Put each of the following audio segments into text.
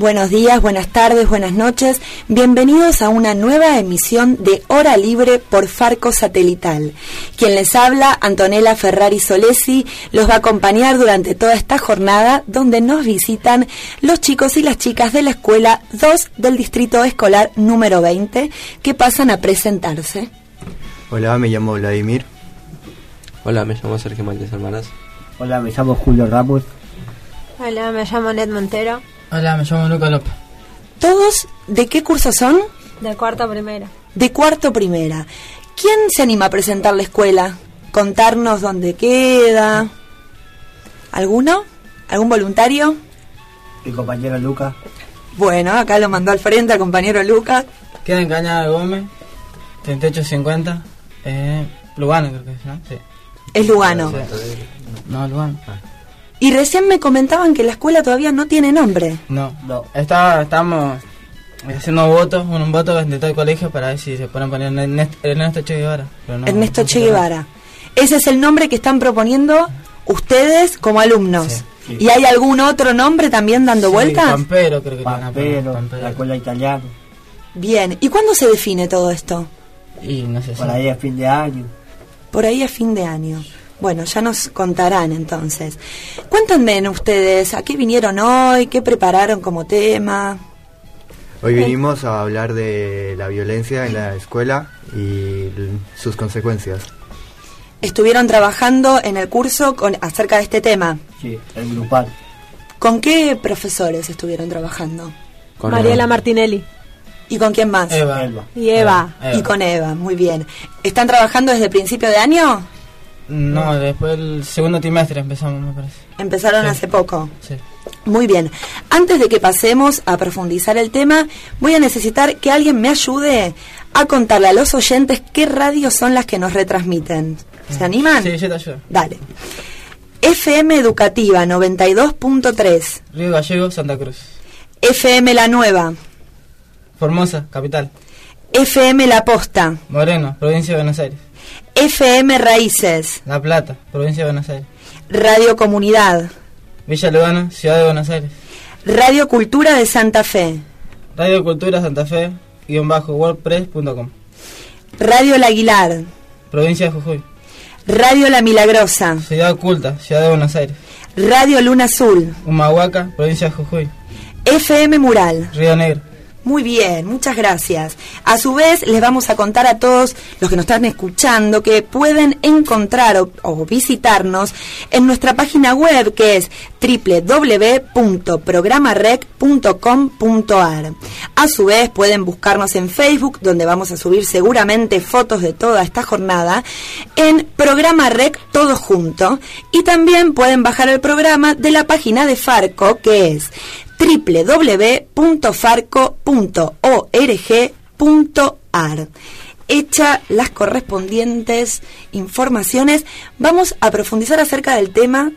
Buenos días, buenas tardes, buenas noches. Bienvenidos a una nueva emisión de Hora Libre por Farco Satelital. Quien les habla, Antonella Ferrari Solesi, los va a acompañar durante toda esta jornada donde nos visitan los chicos y las chicas de la Escuela 2 del Distrito Escolar número 20 que pasan a presentarse. Hola, me llamo Vladimir. Hola, me llamo Sergio Márquez Hermanas. Hola, me llamo Julio Ramos. Hola, me llamo Ned Montero. Hola, me llamo Luca López. ¿Todos de qué curso son? De cuarto primera. De cuarto primera. ¿Quién se anima a presentar la escuela? Contarnos dónde queda. ¿Alguno? ¿Algún voluntario? Mi compañero Luca. Bueno, acá lo mandó al frente al compañero Luca. Queda en Cañada de Gómez, 3850. Eh, Lugano creo que es, ¿no? Sí. Es Lugano. No, Lugano. Y recién me comentaban que la escuela todavía no tiene nombre. No, no. Está, estamos haciendo votos, un voto de todo el colegio para ver si se pueden poner Ernest- Ernesto Che Guevara. pero no- Ernesto no Che Guevara. Ese es el nombre que están proponiendo ustedes como alumnos. Sí, sí. ¿Y hay algún otro nombre también dando Sí, vueltas? Pampero creo que Pampero, Pampero. la escuela italiana. Bien. ¿Y cuándo se define todo esto? Y no sé si... Por ahí a fin de año. Por ahí a fin de año. Bueno, ya nos contarán entonces. Cuéntenme ustedes, ¿a qué vinieron hoy? ¿Qué prepararon como tema? Hoy vinimos a hablar de la violencia en la escuela y sus consecuencias. Estuvieron trabajando en el curso con, acerca de este tema. Sí, el grupal. ¿Con qué profesores estuvieron trabajando? Con Mariela Eva. Martinelli. ¿Y con quién más? Eva. Y Eva. Eva. Y con Eva, muy bien. ¿Están trabajando desde principio de año? No, después el segundo trimestre empezamos, me parece. Empezaron Sí. hace poco. Sí. Muy bien. Antes de que pasemos a profundizar el tema, voy a necesitar que alguien me ayude a contarle a los oyentes qué radios son las que nos retransmiten. ¿Se animan? Sí, yo te ayudo. Dale. FM Educativa 92.3. Río Gallego, Santa Cruz. FM La Nueva. Formosa, capital. FM La Posta. Moreno, provincia de Buenos Aires. FM Raíces. La Plata, provincia de Buenos Aires. Radio Comunidad. Villa Lugano, ciudad de Buenos Aires. Radio Cultura de Santa Fe. Radio Cultura Santa Fe, guion bajo, wordpress.com. Radio El Aguilar. Provincia de Jujuy. Radio La Milagrosa. Ciudad Oculta, ciudad de Buenos Aires. Radio Luna Azul. Humahuaca, provincia de Jujuy. FM Mural. Río Negro. Muy bien, muchas gracias. A su vez, les vamos a contar a todos los que nos están escuchando que pueden encontrar o, o visitarnos en nuestra página web que es www.programarec.com.ar. A su vez, pueden buscarnos en Facebook, donde vamos a subir seguramente fotos de toda esta jornada, en Programa Rec todo junto. Y también pueden bajar el programa de la página de Farco, que es www.farco.org.ar. Hecha las correspondientes informaciones, vamos a profundizar acerca del tema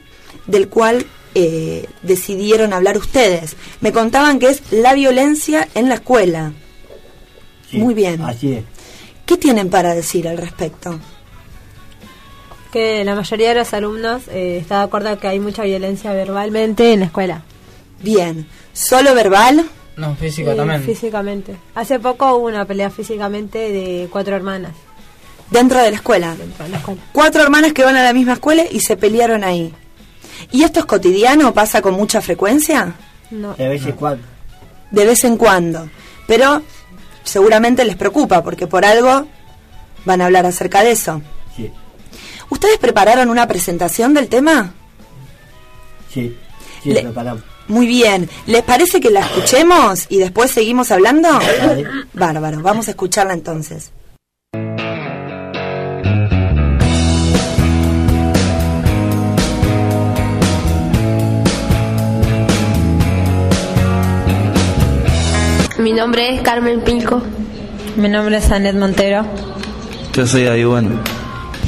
del cual eh, decidieron hablar ustedes. Me contaban que es la violencia en la escuela. Sí, Muy bien. Así es. ¿Qué tienen para decir al respecto? Que la mayoría de los alumnos eh, está de acuerdo que hay mucha violencia verbalmente en la escuela. Bien, solo verbal, No, físico Sí, también. Físicamente. Hace poco hubo una pelea físicamente de cuatro hermanas dentro de la escuela. dentro de la escuela. Cuatro hermanas que van a la misma escuela y se pelearon ahí. ¿Y esto es cotidiano? ¿Pasa con mucha frecuencia? No. De vez en cuando. De vez en cuando. Pero seguramente les preocupa porque por algo van a hablar acerca de eso. Sí, ¿Ustedes prepararon una presentación del tema? sí. Sí, Le- preparamos. Muy bien. ¿Les parece que la escuchemos y después seguimos hablando? Bárbaro. Vamos a escucharla entonces. Mi nombre es Carmen Pilco. Mi nombre es Anet Montero. Yo soy Bueno.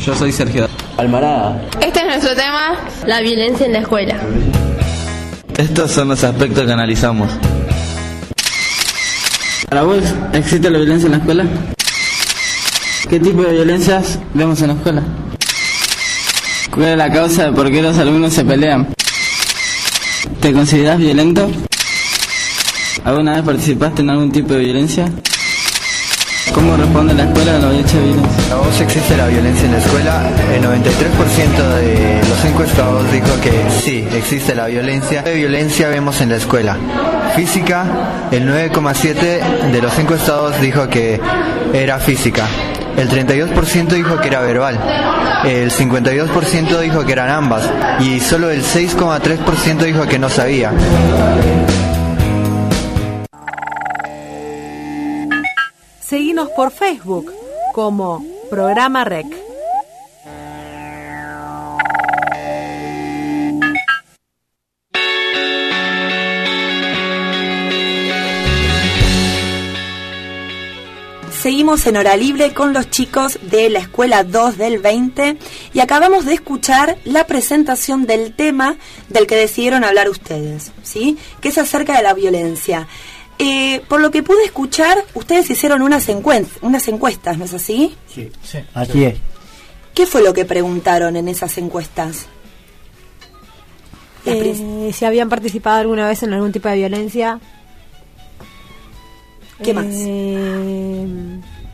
Yo soy Sergio Almarada. Este es nuestro tema, la violencia en la escuela. Estos son los aspectos que analizamos. ¿Para vos existe la violencia en la escuela? ¿Qué tipo de violencias vemos en la escuela? ¿Cuál es la causa de por qué los alumnos se pelean? ¿Te consideras violento? ¿Alguna vez participaste en algún tipo de violencia? ¿Cómo responde la escuela a la violencia vos existe la violencia en la escuela? El 93% de los encuestados dijo que sí, existe la violencia. ¿Qué violencia vemos en la escuela? Física, el 9,7% de los encuestados dijo que era física. El 32% dijo que era verbal. El 52% dijo que eran ambas. Y solo el 6,3% dijo que no sabía. Seguinos por Facebook como Programa Rec. Seguimos en hora libre con los chicos de la Escuela 2 del 20 y acabamos de escuchar la presentación del tema del que decidieron hablar ustedes, ¿sí? Que es acerca de la violencia. Eh, por lo que pude escuchar, ustedes hicieron unas, encuen- unas encuestas, ¿no es así? Sí, Sí. así es. ¿Qué fue lo que preguntaron en esas encuestas? Eh, si habían participado alguna vez en algún tipo de violencia. ¿Qué más? Eh,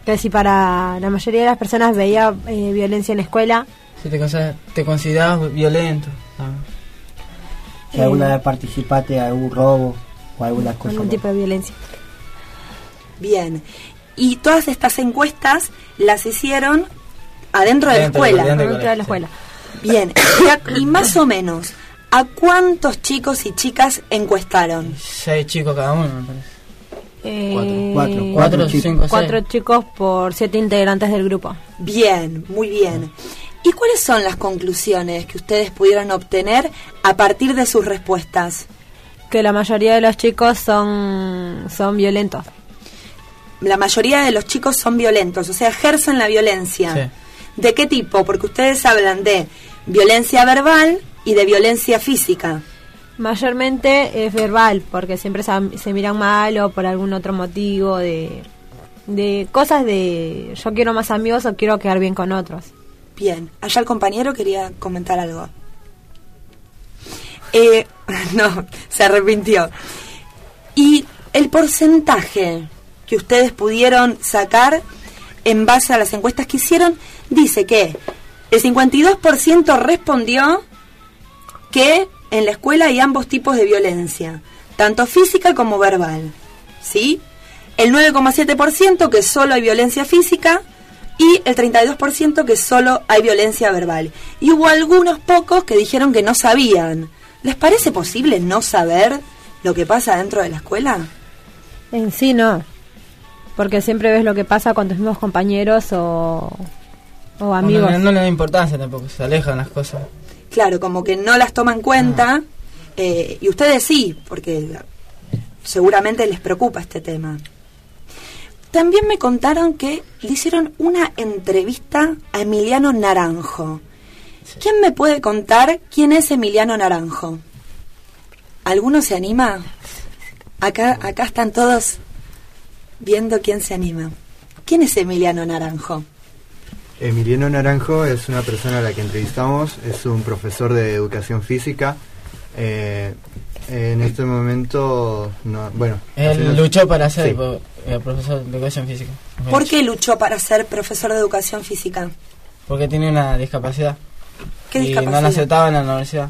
que si para la mayoría de las personas veía eh, violencia en la escuela. Si te, te consideras violento. Ah. Si alguna vez participaste en algún robo o alguna cosa. algún tipo de violencia. Bien. Y todas estas encuestas las hicieron adentro de la escuela. adentro. De la escuela. Bien. Y, a- y más o menos, ¿a cuántos chicos y chicas encuestaron? Seis chicos cada uno, me parece. Eh, Cuatro, Cuatro, cuatro cinco, cuatro seis. chicos por siete integrantes del grupo. Bien, muy bien. ¿Y cuáles son las conclusiones que ustedes pudieron obtener a partir de sus respuestas? Que la mayoría de los chicos son, son violentos. La mayoría de los chicos son violentos, o sea, ejercen la violencia. Sí. ¿De qué tipo? Porque ustedes hablan de violencia verbal y de violencia física. Mayormente es verbal, porque siempre se, se miran mal o por algún otro motivo de, de cosas de yo quiero más amigos o quiero quedar bien con otros. Bien, allá el compañero quería comentar algo. Eh, no, se arrepintió. Y el porcentaje que ustedes pudieron sacar en base a las encuestas que hicieron dice que el 52% respondió que en la escuela hay ambos tipos de violencia, tanto física como verbal. ¿Sí? El 9,7% que solo hay violencia física y el 32% que solo hay violencia verbal. Y hubo algunos pocos que dijeron que no sabían. ¿Les parece posible no saber lo que pasa dentro de la escuela? En sí no, porque siempre ves lo que pasa con tus mismos compañeros o, o amigos. No, no le da importancia tampoco, se alejan las cosas. Claro, como que no las toman en cuenta. eh, y ustedes sí, porque seguramente les preocupa este tema. También me contaron que le hicieron una entrevista a Emiliano Naranjo. ¿Quién me puede contar quién es Emiliano Naranjo? ¿Alguno se anima? Acá, acá están todos viendo quién se anima. ¿Quién es Emiliano Naranjo? Emiliano Naranjo es una persona a la que entrevistamos, es un profesor de educación física. Eh, en este momento, no, bueno. Él unos- luchó para ser Sí. eh, profesor de educación física. ¿Por qué luchó para ser profesor de educación física? Porque tiene una discapacidad. ¿Qué y discapacidad? no la aceptaban en la universidad.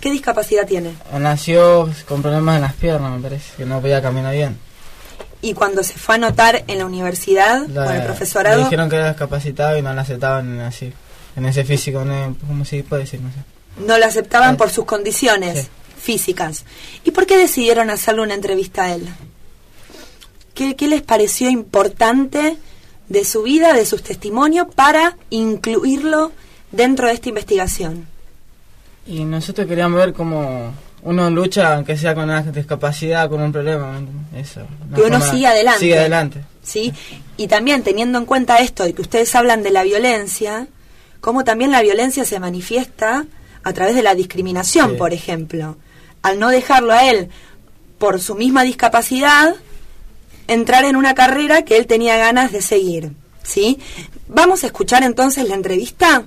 ¿Qué discapacidad tiene? Nació con problemas en las piernas, me parece, que no podía caminar bien. Y cuando se fue a anotar en la universidad, La- con el Le profesorado, dijeron que era discapacitado y no la aceptaban así, en ese físico, ¿no? ¿cómo se puede decir? No sé. no lo aceptaban Eh, por sus condiciones sí. físicas. ¿Y por qué decidieron hacerle una entrevista a él? ¿Qué, qué les pareció importante de su vida, de sus testimonios, para incluirlo dentro de esta investigación? Y nosotros queríamos ver cómo uno lucha, aunque sea con una discapacidad, con un problema. Eso. Que uno sigue adelante. Sigue adelante. ¿sí? Y también teniendo en cuenta esto de que ustedes hablan de la violencia, cómo también la violencia se manifiesta a través de la discriminación, por ejemplo. Al no dejarlo a él por su misma discapacidad, entrar en una carrera que él tenía ganas de seguir, ¿sí? Vamos a escuchar entonces la entrevista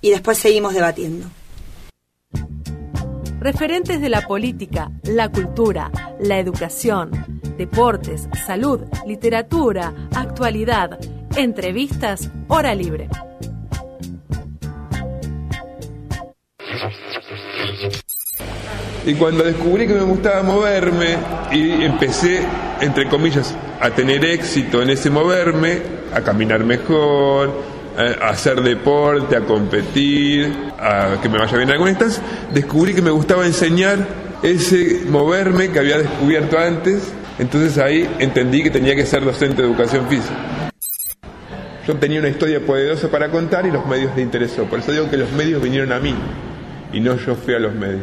y después seguimos debatiendo. Referentes de la política, la cultura, la educación, deportes, salud, literatura, actualidad, entrevistas, hora libre. Y cuando descubrí que me gustaba moverme y empecé, entre comillas, a tener éxito en ese moverme, a caminar mejor, a hacer deporte, a competir, a que me vaya bien en alguna instancia, descubrí que me gustaba enseñar ese moverme que había descubierto antes, entonces ahí entendí que tenía que ser docente de educación física. Yo tenía una historia poderosa para contar y los medios le interesó, por eso digo que los medios vinieron a mí y no yo fui a los medios.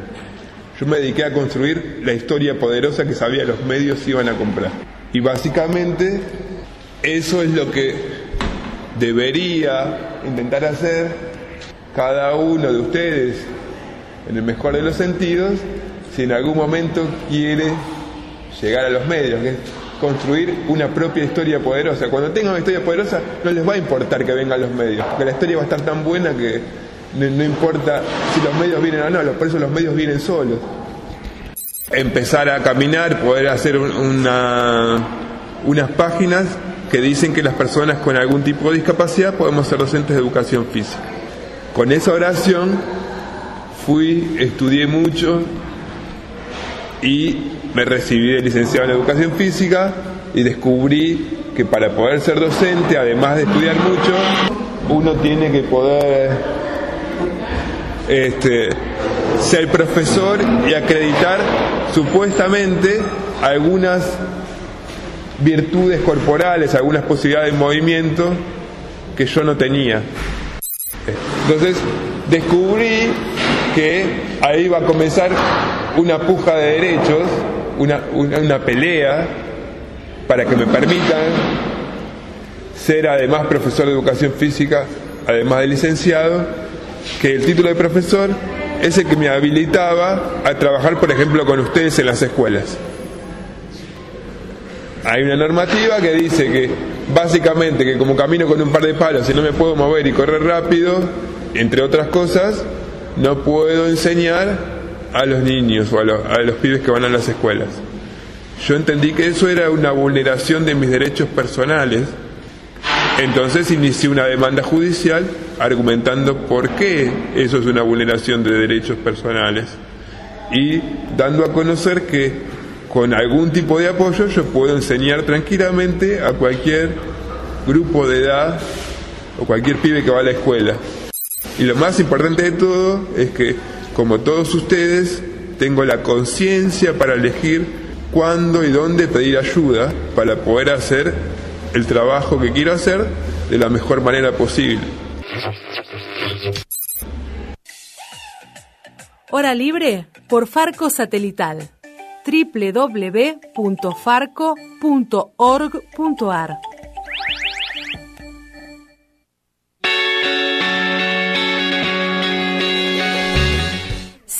Yo me dediqué a construir la historia poderosa que sabía los medios iban a comprar. Y básicamente eso es lo que debería intentar hacer cada uno de ustedes, en el mejor de los sentidos, si en algún momento quiere llegar a los medios, que es construir una propia historia poderosa. Cuando tengan una historia poderosa no les va a importar que vengan los medios, porque la historia va a estar tan buena que no, importa si los medios vienen o no, por eso los medios vienen solos. Empezar a caminar, poder hacer una, unas páginas que dicen que las personas con algún tipo de discapacidad podemos ser docentes de educación física. Con esa oración fui, estudié mucho y me recibí de licenciado en educación física y descubrí que para poder ser docente, además de estudiar mucho, uno tiene que poder este, ser profesor y acreditar supuestamente algunas virtudes corporales, algunas posibilidades de movimiento que yo no tenía. Entonces descubrí que ahí va a comenzar una puja de derechos, una, una pelea para que me permitan ser además profesor de educación física, además de licenciado, que el título de profesor es el que me habilitaba a trabajar, por ejemplo, con ustedes en las escuelas. Hay una normativa que dice que básicamente que como camino con un par de palos y no me puedo mover y correr rápido, entre otras cosas, no puedo enseñar a los niños o a los, a los pibes que van a las escuelas. Yo entendí que eso era una vulneración de mis derechos personales entonces inicié una demanda judicial argumentando por qué eso es una vulneración de derechos personales y dando a conocer que con algún tipo de apoyo yo puedo enseñar tranquilamente a cualquier grupo de edad o cualquier pibe que va a la escuela. Y lo más importante de todo es que, como todos ustedes, tengo la conciencia para elegir cuándo y dónde pedir ayuda para poder hacer el trabajo que quiero hacer de la mejor manera posible. Hora libre por Farco Satelital. www.farco.org.ar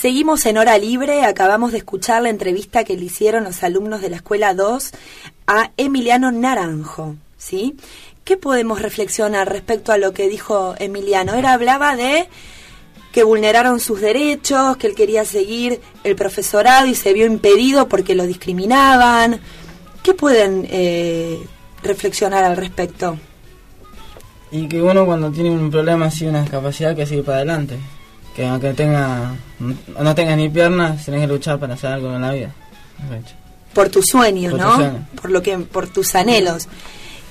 Seguimos en hora libre, acabamos de escuchar la entrevista que le hicieron los alumnos de la Escuela 2 a Emiliano Naranjo, ¿sí? ¿Qué podemos reflexionar respecto a lo que dijo Emiliano? Él hablaba de que vulneraron sus derechos, que él quería seguir el profesorado y se vio impedido porque lo discriminaban. ¿Qué pueden eh, reflexionar al respecto? Y que uno cuando tiene un problema así, una discapacidad, que sigue para adelante que aunque tenga no tengas ni piernas, tienes que luchar para hacer algo en la vida. Por tus sueños, ¿no? Por lo que por tus anhelos.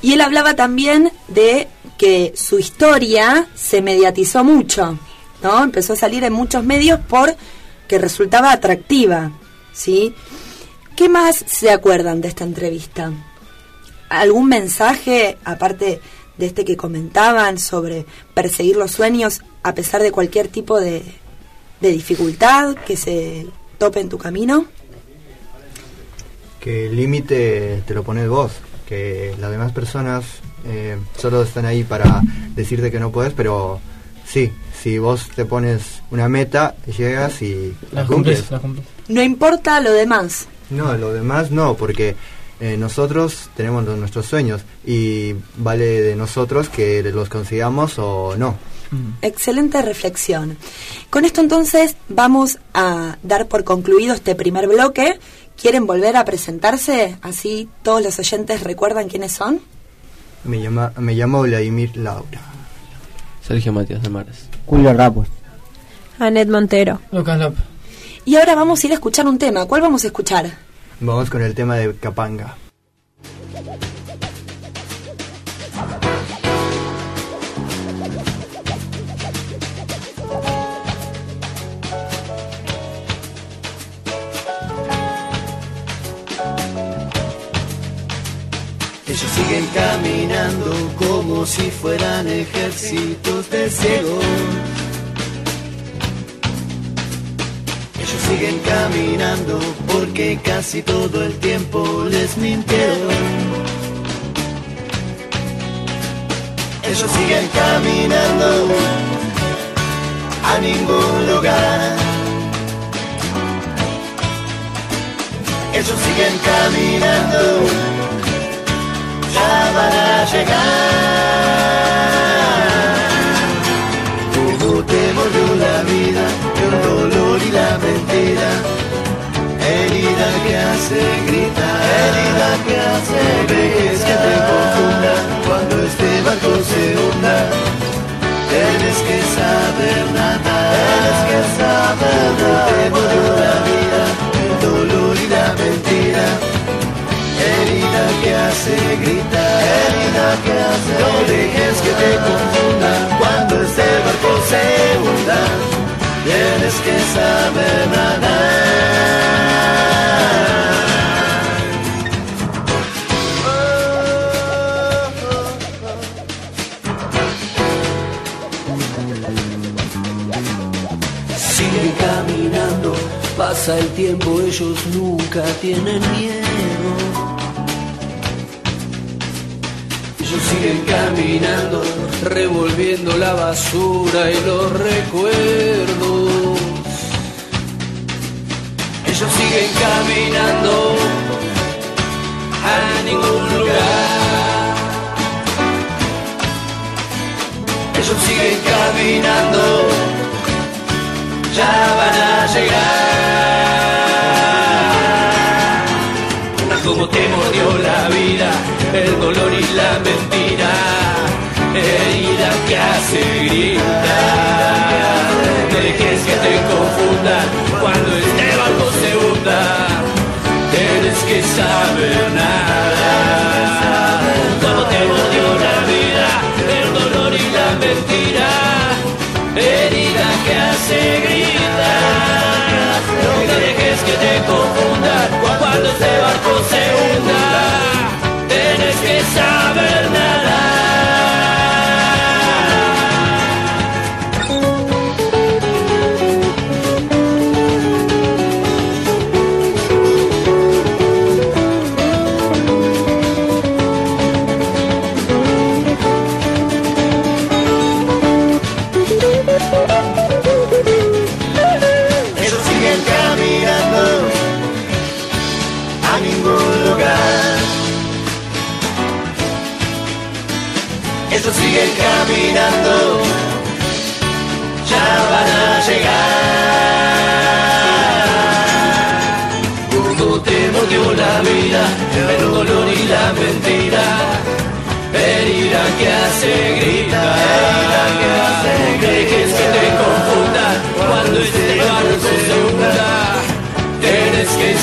Y él hablaba también de que su historia se mediatizó mucho, ¿no? Empezó a salir en muchos medios por que resultaba atractiva, ¿sí? ¿Qué más se acuerdan de esta entrevista? ¿Algún mensaje aparte de este que comentaban sobre perseguir los sueños a pesar de cualquier tipo de, dificultad que se tope en tu camino? Que el límite te lo pones vos, que las demás personas eh, solo están ahí para decirte que no puedes, pero sí, si vos te pones una meta, llegas y la, cumples. No importa lo demás. No, lo demás no, porque eh, nosotros tenemos nuestros sueños y vale de nosotros que los consigamos o no. Excelente reflexión. Con esto entonces vamos a dar por concluido este primer bloque. ¿Quieren volver a presentarse? Así todos los oyentes recuerdan quiénes son. Me, llama, me llamo Vladimir Laura. Sergio Matías de Mares. Julio Ramos. Anet Montero. Lucas López. Y ahora vamos a ir a escuchar un tema. ¿Cuál vamos a escuchar? Vamos con el tema de Capanga. Siguen caminando como si fueran ejércitos de ciegos. Ellos siguen caminando porque casi todo el tiempo les mintieron. Ellos siguen caminando a ningún lugar. Ellos siguen caminando ya van a llegar. Como te volvió la vida, el dolor y la mentira. Herida que hace gritar, herida que hace ves que te confunda cuando este barco se hunda. Tienes que saber nada, tienes que saber nada. Te volvió la vida, el dolor y la mentira herida que hace gritar, No dejes que te confunda cuando este barco se hunda, tienes que saber nadar. Siguen caminando, pasa el tiempo, ellos nunca tienen miedo. Ellos siguen caminando, revolviendo la basura y los recuerdos. Ellos siguen caminando a ningún lugar. Ellos siguen caminando, ya van a llegar. Como te mordió la vida el dolor y la mentira, herida que hace gritar. Dejes que te confunda cuando este barco se hunda, tienes que saber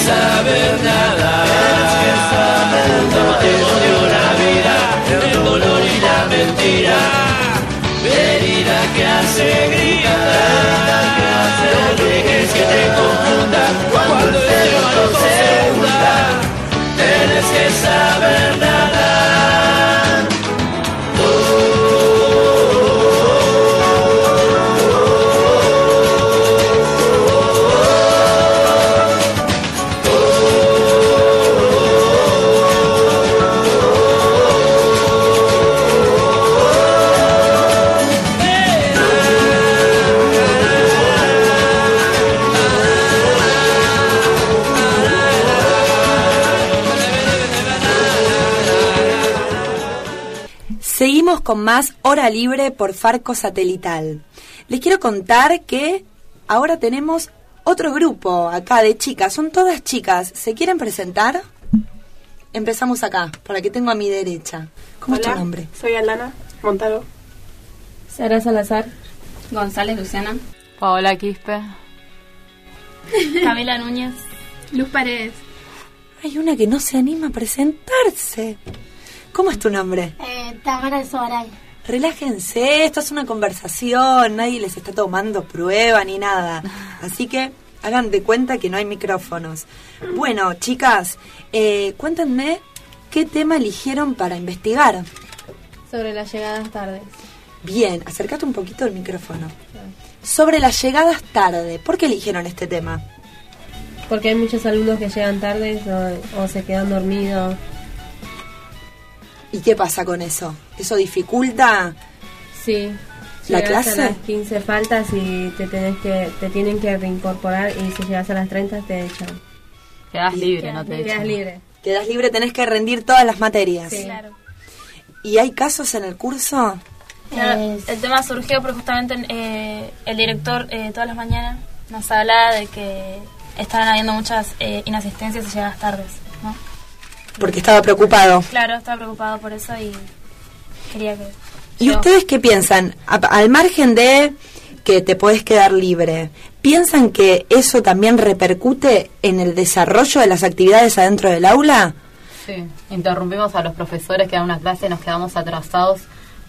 saber nada, te mordió la vida, el dolor y la mentira, herida que hace gritar, no dejes que te confundan. Cuando el barco se hunda, tienes que saber con más Hora Libre por Farco Satelital. Les quiero contar que ahora tenemos otro grupo acá de chicas. Son todas chicas. ¿Se quieren presentar? Empezamos acá, por aquí tengo a mi derecha. ¿Cómo es tu nombre? Soy Alana Montaro. Sara Salazar. González Luciana. Paola Quispe. Camila Núñez. Luz Paredes. Hay una que no se anima a presentarse. ¿Cómo es tu nombre? Eh, Tamara Sobaray. Relájense, esto es una conversación, nadie les está tomando prueba ni nada. Así que hagan de cuenta que no hay micrófonos. Bueno, chicas, eh, cuéntenme qué tema eligieron para investigar. Sobre las llegadas tardes. Bien, acércate un poquito el micrófono. Sobre las llegadas tarde, ¿por qué eligieron este tema? Porque hay muchos alumnos que llegan tarde o, o se quedan dormidos. ¿Y qué pasa con eso? ¿Eso dificulta Sí. la Llegas clase? A las 15 faltas y te tenés que te tienen que reincorporar y si llegas a las 30 te echan. Quedas libre, no te Quedas echan. libre. Quedas libre, tenés que rendir todas las materias. Sí. Claro. ¿Y hay casos en el curso? Claro, Es- el tema surgió porque justamente eh, el director eh, todas las mañanas nos habla de que estaban habiendo muchas eh, inasistencias y llegadas tardes, ¿no? Porque estaba preocupado. Claro, estaba preocupado por eso y quería que... ¿Y yo- ustedes qué piensan? A- al margen de que te puedes quedar libre, ¿piensan que eso también repercute en el desarrollo de las actividades adentro del aula? Sí, interrumpimos a los profesores que dan una clase y nos quedamos atrasados.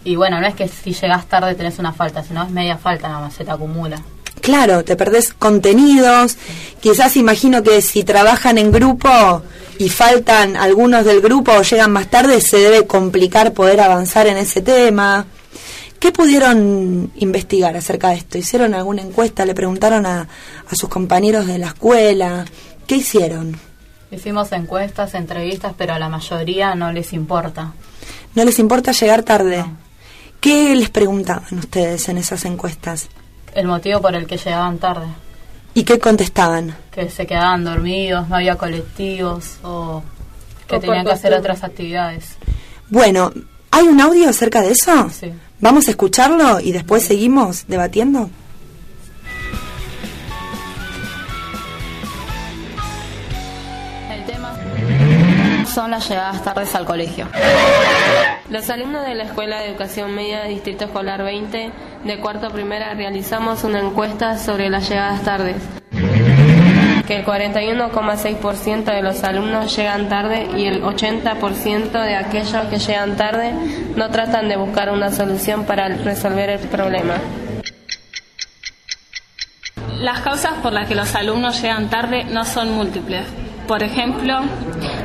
Y bueno, no es que si llegas tarde tenés una falta, sino es media falta nada más, se te acumula. Claro, te perdés contenidos, quizás imagino que si trabajan en grupo y faltan algunos del grupo o llegan más tarde, se debe complicar poder avanzar en ese tema. ¿Qué pudieron investigar acerca de esto? ¿Hicieron alguna encuesta? ¿Le preguntaron a, a sus compañeros de la escuela? ¿Qué hicieron? Hicimos encuestas, entrevistas, pero a la mayoría no les importa. ¿No les importa llegar tarde? ¿Qué les preguntaban ustedes en esas encuestas? El motivo por el que llegaban tarde, ¿Y qué contestaban? que se quedaban dormidos, no había colectivos o que O tenían que hacer otras actividades. Bueno, ¿hay un audio acerca de eso? Sí. Vamos a escucharlo y después seguimos debatiendo. Son las llegadas tardes al colegio. Los alumnos de la Escuela de Educación Media Distrito Escolar 20 de cuarto a primera realizamos una encuesta sobre las llegadas tardes. Que el 41,6% de los alumnos llegan tarde y el 80% de aquellos que llegan tarde no tratan de buscar una solución para resolver el problema. Las causas por las que los alumnos llegan tarde no son múltiples. Por ejemplo,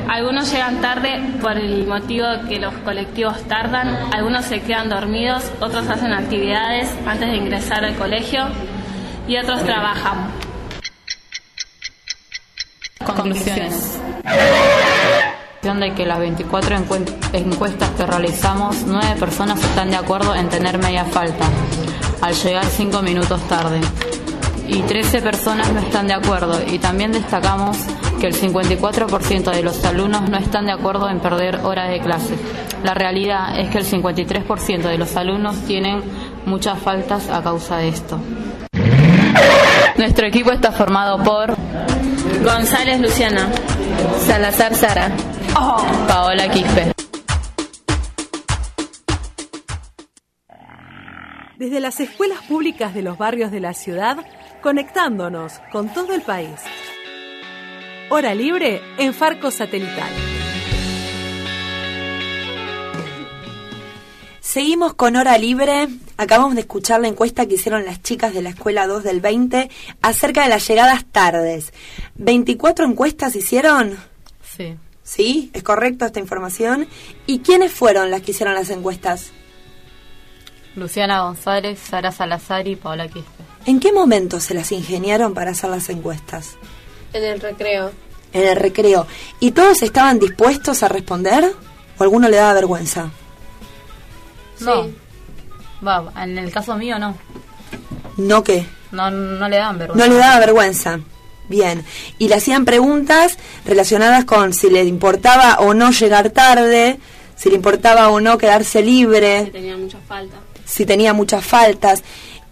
algunos llegan tarde por el motivo de que los colectivos tardan, algunos se quedan dormidos, otros hacen actividades antes de ingresar al colegio y otros trabajan. Conclusiones. de que las 24 encuen- encuestas que realizamos, 9 personas están de acuerdo en tener media falta, al llegar 5 minutos tarde. Y 13 personas no están de acuerdo. Y también destacamos que el 54% de los alumnos no están de acuerdo en perder horas de clase. La realidad es que el 53% de los alumnos tienen muchas faltas a causa de esto. Nuestro equipo está formado por González Luciana. Salazar Sara. Paola Quispe. Desde las escuelas públicas de los barrios de la ciudad, conectándonos con todo el país. Hora libre en Farco Satelital. Seguimos con Hora Libre. Acabamos de escuchar la encuesta que hicieron las chicas de la Escuela 2 del 20 acerca de las llegadas tardes. ¿24 encuestas hicieron? Sí. ¿Sí? ¿Es correcto esta información? ¿Y quiénes fueron las que hicieron las encuestas? Luciana González, Sara Salazar y Paola Quispe. ¿En qué momento se las ingeniaron para hacer las encuestas? En el recreo. En el recreo. ¿Y todos estaban dispuestos a responder? ¿O alguno le daba vergüenza? No. Va, en el caso mío no. ¿No qué? No, no le dan vergüenza. No le daba vergüenza. Bien. Y le hacían preguntas relacionadas con si le importaba o no llegar tarde, si le importaba o no quedarse libre, Que tenía mucha falta. si tenía muchas faltas.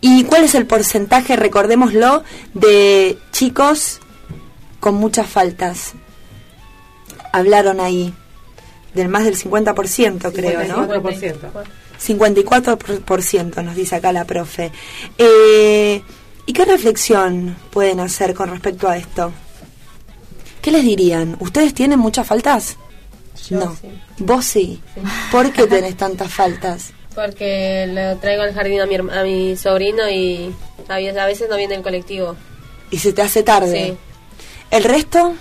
¿Y cuál es el porcentaje, recordémoslo, de chicos con muchas faltas? Hablaron ahí, del más del 50%, creo, ¿no? 54% nos dice acá la profe. Eh, ¿Y qué reflexión pueden hacer con respecto a esto? ¿Qué les dirían? ¿Ustedes tienen muchas faltas? no. ¿Vos sí? ¿Por qué tenés tantas faltas? Porque lo traigo al jardín a mi, a mi sobrino y a veces, a veces no viene el colectivo. ¿Y se te hace tarde? Sí. ¿El resto?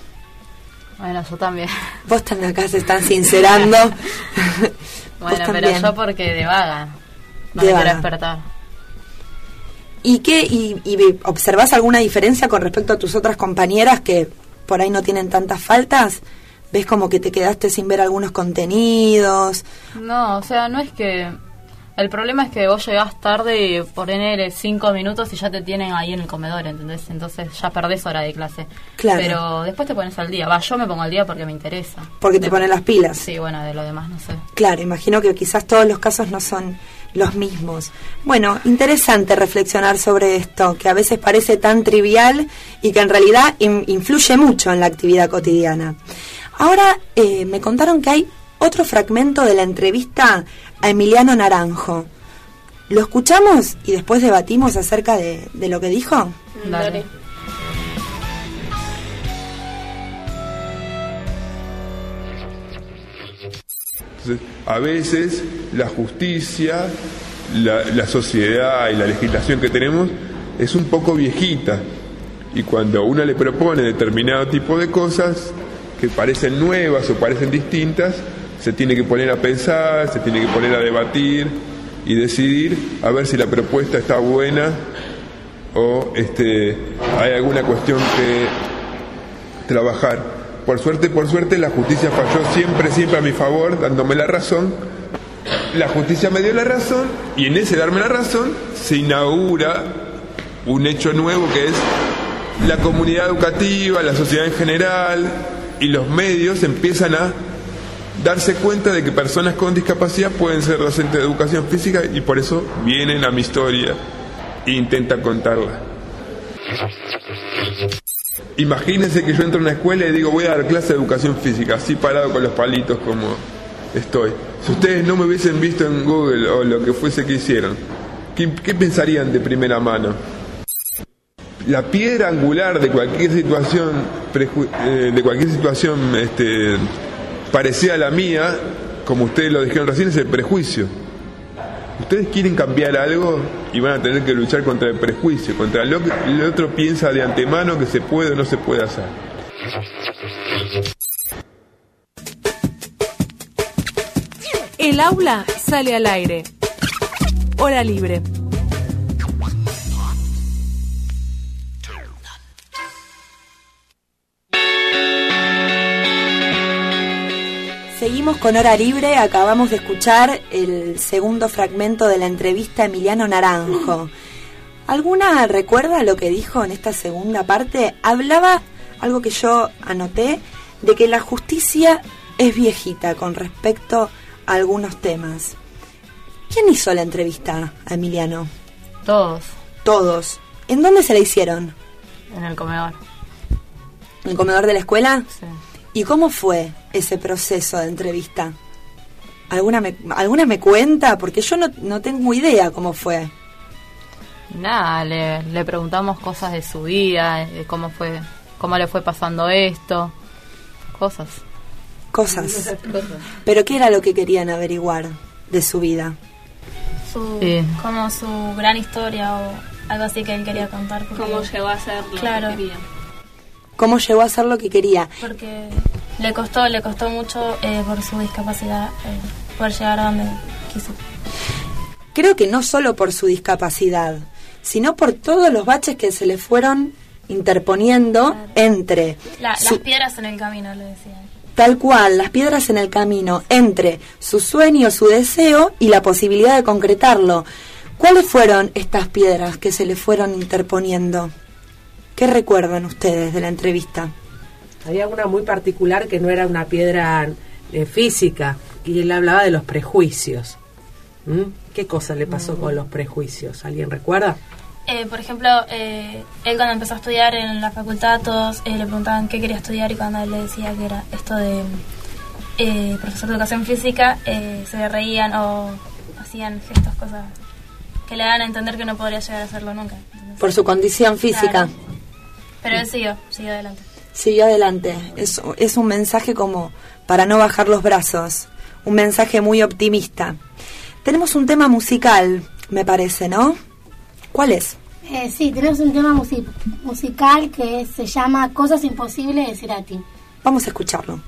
Bueno, yo también. Vos también acá se están sincerando. Bueno, pero yo porque de vaga. No De me quiero vaga. despertar. ¿Y qué? Y, y observás alguna diferencia con respecto a tus otras compañeras que por ahí no tienen tantas faltas? ¿Ves como que te quedaste sin ver algunos contenidos? No, o sea, no es que... El problema es que vos llegás tarde y poner cinco minutos y ya te tienen ahí en el comedor, ¿entendés? Entonces ya perdés hora de clase. Claro. Pero después te pones al día. Va, yo me pongo al día porque me interesa. Porque te De- ponen las pilas. Sí, bueno, de lo demás no sé. Claro, imagino que quizás todos los casos no son los mismos. Bueno, interesante reflexionar sobre esto, que a veces parece tan trivial y que en realidad in- influye mucho en la actividad cotidiana. Ahora eh, me contaron que hay otro fragmento de la entrevista a Emiliano Naranjo. ¿Lo escuchamos y después debatimos acerca de, de lo que dijo? Dale. Entonces, a veces la justicia, la, la sociedad y la legislación que tenemos es un poco viejita. Y cuando uno le propone determinado tipo de cosas que parecen nuevas o parecen distintas, se tiene que poner a pensar, se tiene que poner a debatir y decidir a ver si la propuesta está buena o este, hay alguna cuestión que trabajar. Por suerte, por suerte, la justicia falló siempre, siempre a mi favor, dándome la razón. La justicia me dio la razón y en ese darme la razón se inaugura un hecho nuevo que es la comunidad educativa, la sociedad en general y los medios empiezan a darse cuenta de que personas con discapacidad pueden ser docentes de educación física y por eso vienen a mi historia e intentan contarla. Imagínense que yo entro a una escuela y digo voy a dar clase de educación física, así parado con los palitos como estoy. Si ustedes no me hubiesen visto en Google o lo que fuese que hicieron, ¿qué, qué pensarían de primera mano? La piedra angular de cualquier situación, eh, de cualquier situación este, parecida a la mía, como ustedes lo dijeron recién, es el prejuicio. Ustedes quieren cambiar algo y van a tener que luchar contra el prejuicio, contra lo que el otro piensa de antemano que se puede o no se puede hacer. El aula sale al aire. Hora libre. Seguimos con Hora Libre, acabamos de escuchar el segundo fragmento de la entrevista a Emiliano Naranjo. ¿Alguna recuerda lo que dijo en esta segunda parte? Hablaba, algo que yo anoté, de que la justicia es viejita con respecto a algunos temas. ¿Quién hizo la entrevista a Emiliano? Todos Todos. ¿En dónde se la hicieron? en el comedor. ¿En el comedor de la escuela? Sí. ¿Y cómo fue ese proceso de entrevista? ¿Alguna me, alguna me cuenta? Porque yo no, no tengo idea cómo fue. Nada, le, le preguntamos cosas de su vida, de cómo fue, cómo le fue pasando esto, cosas. Cosas. ¿Pero qué era lo que querían averiguar de su vida? Su, Sí. Como su gran historia o algo así que él quería contar. Cómo llegó a ser lo Claro. que quería. ¿Cómo llegó a hacer lo que quería? Porque le costó, le costó mucho eh, por su discapacidad eh, poder llegar a donde quiso. Creo que no solo por su discapacidad, sino por todos los baches que se le fueron interponiendo entre La- su- Las piedras en el camino, le decía. Tal cual, las piedras en el camino entre su sueño, su deseo y la posibilidad de concretarlo. ¿Cuáles fueron estas piedras que se le fueron interponiendo? ¿Qué recuerdan ustedes de la entrevista? Había una muy particular que no era una piedra eh, física, y él hablaba de los prejuicios. ¿Mm? ¿Qué cosa le pasó con los prejuicios? ¿Alguien recuerda? Eh, por ejemplo, eh, él cuando empezó a estudiar en la facultad, todos eh, le preguntaban qué quería estudiar y cuando él le decía que era esto de eh, profesor de educación física, eh, se le reían o hacían gestos, cosas que le dan a entender que no podría llegar a hacerlo nunca. Por su condición física. Claro. Pero él siguió, siguió adelante. Siguió adelante. Es, es un mensaje como para no bajar los brazos. Un mensaje muy optimista. Tenemos un tema musical, me parece, ¿no? ¿Cuál es? Eh, sí, tenemos un tema musi- musical que se llama Cosas Imposibles de Cerati. Vamos a escucharlo.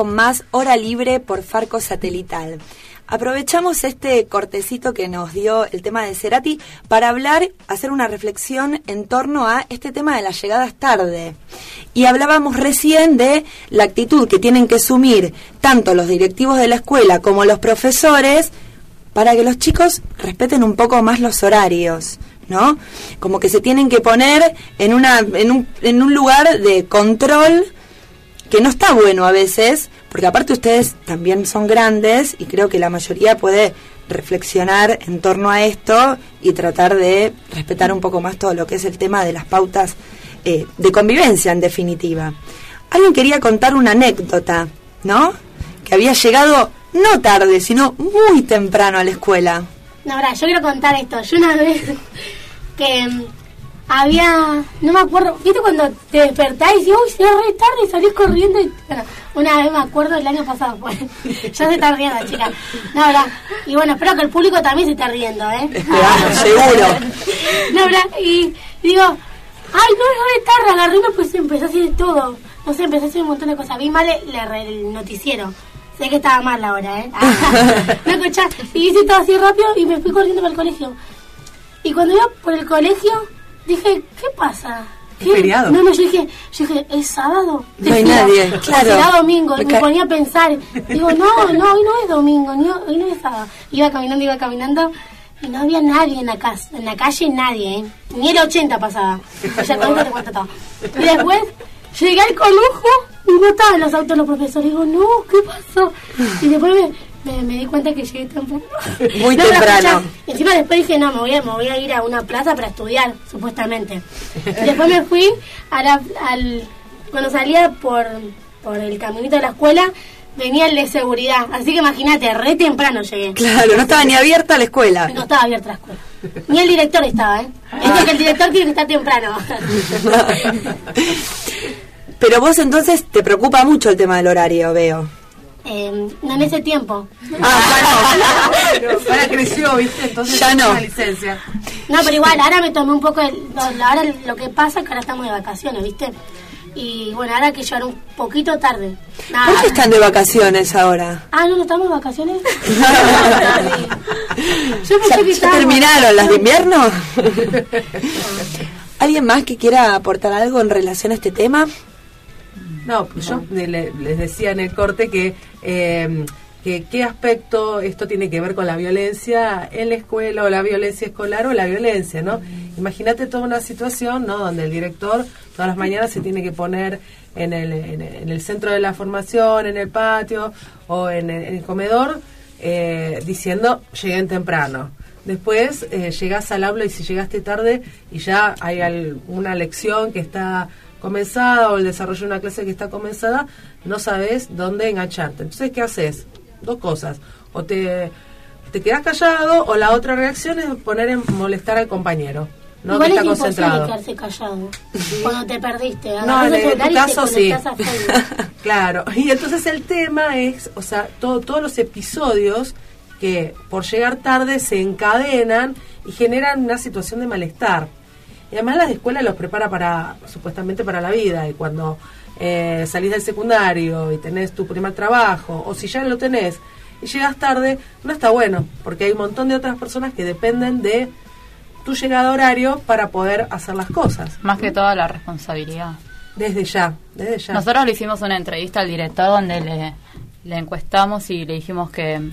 Con más Hora Libre por Farco Satelital. Aprovechamos este cortecito que nos dio el tema de Cerati para hablar, hacer una reflexión en torno a este tema de las llegadas tarde. Y hablábamos recién de la actitud que tienen que asumir tanto los directivos de la escuela como los profesores para que los chicos respeten un poco más los horarios. ¿no? Como que se tienen que poner en, una, en, un, en un lugar de control que no está bueno a veces, porque aparte ustedes también son grandes y creo que la mayoría puede reflexionar en torno a esto y tratar de respetar un poco más todo lo que es el tema de las pautas eh, de convivencia en definitiva. Alguien quería contar una anécdota, ¿no? Que había llegado no tarde, sino muy temprano a la escuela. No, ahora, yo quiero contar esto. Yo una vez que había, no me acuerdo, ¿viste cuando te despertás y dices, uy, se re tarde y salís corriendo? Y, bueno, una vez me acuerdo el año pasado, pues, ya se está riendo, chica. No, ¿verdad? Y bueno, espero que el público también se esté riendo, ¿eh? seguro. No, ¿verdad? Y digo, ay, no, es re tarde, agarré pues empecé a hacer todo. No sé, empecé a hacer un montón de cosas. Vi mal el, el noticiero. Sé que estaba mal la hora, ¿eh? ¿Me escuchás? Y hice todo así rápido y me fui corriendo para el colegio. Y cuando iba por el colegio, dije, ¿qué pasa? ¿Es feriado? No, no, yo dije, yo dije, ¿es sábado? No hay Decía, nadie, "O claro. será domingo. Me me ponía a pensar. Digo, no, no, hoy no es domingo, hoy no es sábado. Iba caminando, iba caminando. Y no había nadie en la, casa, en la calle, nadie, ¿eh? Ni el 80 pasaba. Y ya esto te cuento todo. Y después llegué al colegio y no estaban los autos los profesores. Digo, no, ¿qué pasó? Y después me, me, me di cuenta que llegué temprano. Muy No, temprano. Encima después dije, no, me voy, a, me voy a ir a una plaza para estudiar, supuestamente. Después me fui a la, al... Cuando salía por, por el caminito de la escuela, venía el de seguridad. Así que imagínate, re temprano llegué. Claro, no estaba ni abierta la escuela. No estaba abierta la escuela. Ni el director estaba, ¿eh? Es que el director tiene que estar temprano. Pero vos entonces te preocupa mucho el tema del horario, veo. Eh, no en ese tiempo. Ahora creció, ¿viste? Entonces Ya no. una licencia. No, pero igual, ahora me tomé un poco. El, lo- ahora lo que pasa es que ahora estamos de vacaciones, ¿viste? Y bueno, ahora hay que llegar un poquito tarde. Nada. ¿Por qué están de vacaciones ahora? Ah, no, no estamos de vacaciones. Yo ¿Ya, pensé que ya estábamos- terminaron las de invierno? ¿Alguien más que quiera aportar algo en relación a este tema? No, pues yo le- le- les decía en el corte que, eh, que qué aspecto esto tiene que ver con la violencia en la escuela o la violencia escolar o la violencia, ¿no? Imagínate toda una situación, ¿no? Donde el director todas las mañanas se tiene que poner en el, en el, en el centro de la formación, en el patio o en el, en el comedor, eh, diciendo lleguen temprano. Después eh, llegas al aula y si llegaste tarde y ya hay al- una lección que está comenzada o el desarrollo de una clase que está comenzada, no sabes dónde engancharte. Entonces, ¿qué haces? Dos cosas. O te, te quedas callado o la otra reacción es poner en molestar al compañero. No Igual que está es imposible concentrado. quedarse callado. Cuando te perdiste. No, en, en tu caso sí. claro. Y entonces el tema es, o sea, todo, todos los episodios que por llegar tarde se encadenan y generan una situación de malestar. Y además la escuela los prepara para, supuestamente para la vida. Y cuando eh, salís del secundario y tenés tu primer trabajo, o si ya lo tenés y llegas tarde, no está bueno, porque hay un montón de otras personas que dependen de tu llegada a horario para poder hacer las cosas. Más que toda la responsabilidad. Desde ya, desde ya. Nosotros le hicimos una entrevista al director donde le, le encuestamos y le dijimos que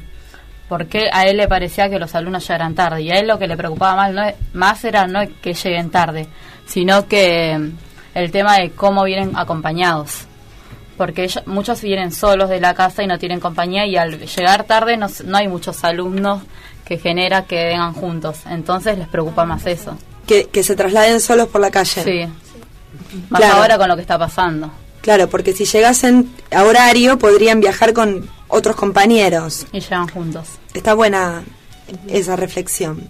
por qué a él le parecía que los alumnos llegaran tarde. Y a él lo que le preocupaba más, no más era no que lleguen tarde, sino que mm, el tema de cómo vienen acompañados. Porque ellos- muchos vienen solos de la casa y no tienen compañía y al llegar tarde no, no hay muchos alumnos que genera que vengan juntos. Entonces les preocupa más eso. Que, que se trasladen solos por la calle. Sí. Más Claro. ahora con lo que está pasando. Claro, porque si llegasen a horario podrían viajar con otros compañeros. Y llegan juntos. Está buena esa reflexión.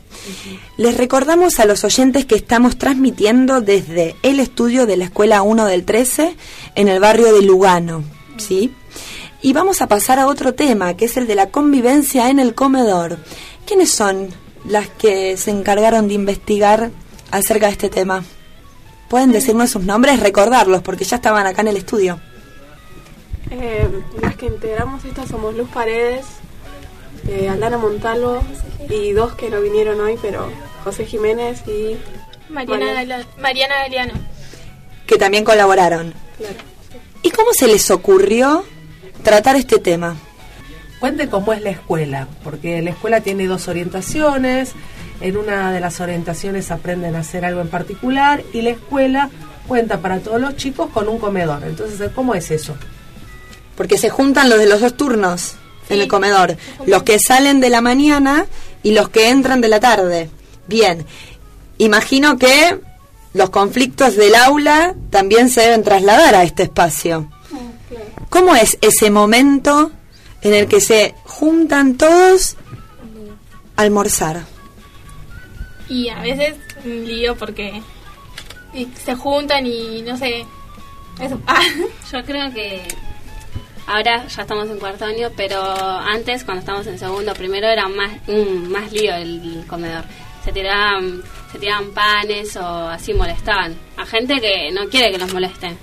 Les recordamos a los oyentes que estamos transmitiendo desde el estudio de la Escuela 1 del 13 en el barrio de Lugano, ¿sí? Y vamos a pasar a otro tema, que es el de la convivencia en el comedor. ¿Quiénes son las que se encargaron de investigar acerca de este tema? ¿Pueden decirnos sus nombres? Recordarlos, porque ya estaban acá en el estudio. Eh, las que integramos esto somos Luz Paredes, eh, Aldana Montalvo y dos que no vinieron hoy, pero José Jiménez y Mariana, Mariana. Mariana Galeano. que también colaboraron. Claro. ¿Y cómo se les ocurrió tratar este tema? Cuente cómo es la escuela, porque la escuela tiene dos orientaciones. En una de las orientaciones aprenden a hacer algo en particular y la escuela cuenta para todos los chicos con un comedor. Entonces, ¿cómo es eso? Porque se juntan los de los dos turnos en el comedor, los que salen de la mañana y los que entran de la tarde. Bien, imagino que los conflictos del aula también se deben trasladar a este espacio. ¿Cómo es ese momento en el que se juntan todos a almorzar? Y a veces un lío porque se juntan y no sé. Eso. Ah. Yo creo que ahora ya estamos en cuarto año, pero antes, cuando estábamos en segundo, primero era más más lío el comedor. Se tiraban, se tiraban panes o así molestaban a gente que no quiere que los molesten.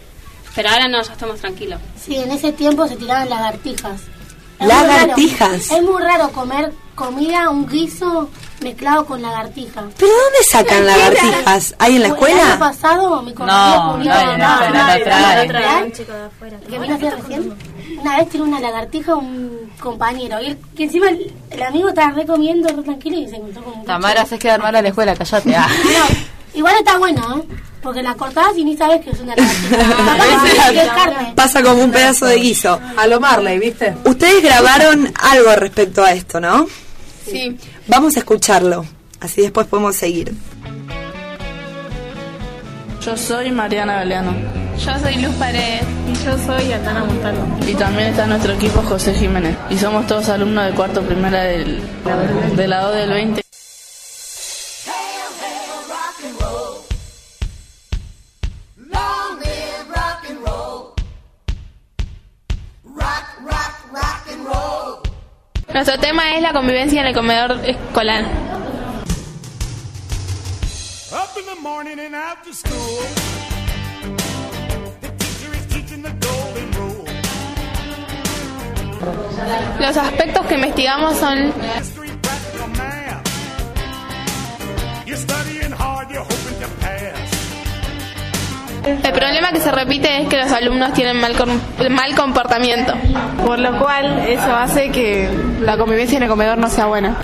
Pero ahora no, ya estamos tranquilos. Sí, en ese tiempo se tiraban lagartijas. Es muy raro. Lagartijas. Es muy raro comer comida, un guiso mezclado con lagartija. ¿Pero dónde sacan lagartijas? ¿Hay en la El año escuela? pasado mi conocido No, Julián- no escuela, traen. ¿Real? que vino recién. Una vez tiró una lagartija un compañero. Y él, que encima el, el amigo estaba recomiendo re tranquilo y se encontró con un Tamara, haces quedar mal a la escuela, callate. Ah. No, igual está bueno, ¿eh? Porque la cortás y ni sabes que es una lagartija. Capaz que es carne. Pasa como un pedazo de guiso. A lo Marley, ¿viste? Ustedes grabaron algo respecto a esto, ¿no? Sí. Vamos a escucharlo, así después podemos seguir. Yo soy Mariana Galeano. Yo soy Luz Paredes. Y yo soy Aldana Montalvo. Y también está nuestro equipo José Jiménez. Y somos todos alumnos de cuarto primera del, de la O del 20. Nuestro tema es la convivencia en el comedor escolar. Up in the morning and after school. The teacher is teaching the golden rule. Los aspectos que investigamos son You're studying hard, you're hoping to pass. El problema que se repite es que los alumnos tienen mal, mal comportamiento. Por lo cual eso hace que la convivencia en el comedor no sea buena.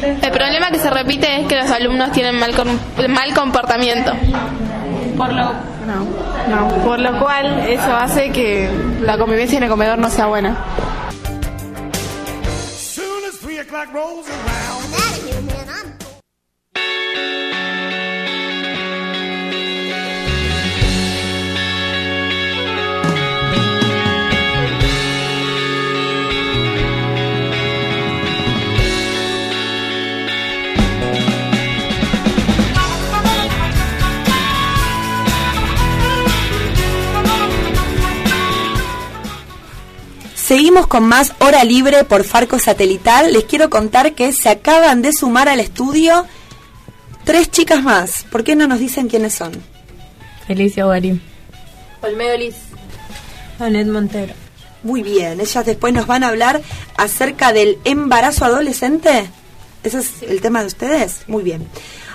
El problema que se repite es que los alumnos tienen mal, mal comportamiento. Por lo, No, no. Por lo cual eso hace que la convivencia en el comedor no sea buena. Like rolls around. Seguimos con más hora libre por Farco Satelital. Les quiero contar que se acaban de sumar al estudio tres chicas más. ¿Por qué no nos dicen quiénes son? Felicia Guarín. Olmedo Liz. Anet Montero. Muy bien, ellas después nos van a hablar acerca del embarazo adolescente. ¿Ese es el tema de ustedes? Muy bien.